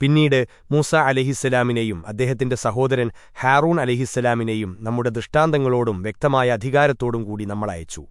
പിന്നീട് മൂസ അലഹിസ്സലാമിനെയും അദ്ദേഹത്തിന്റെ സഹോദരൻ ഹാറൂൺ അലഹിസ്സലാമിനെയും നമ്മുടെ ദൃഷ്ടാന്തങ്ങളോടും വ്യക്തമായ അധികാരത്തോടും കൂടി നമ്മളയച്ചു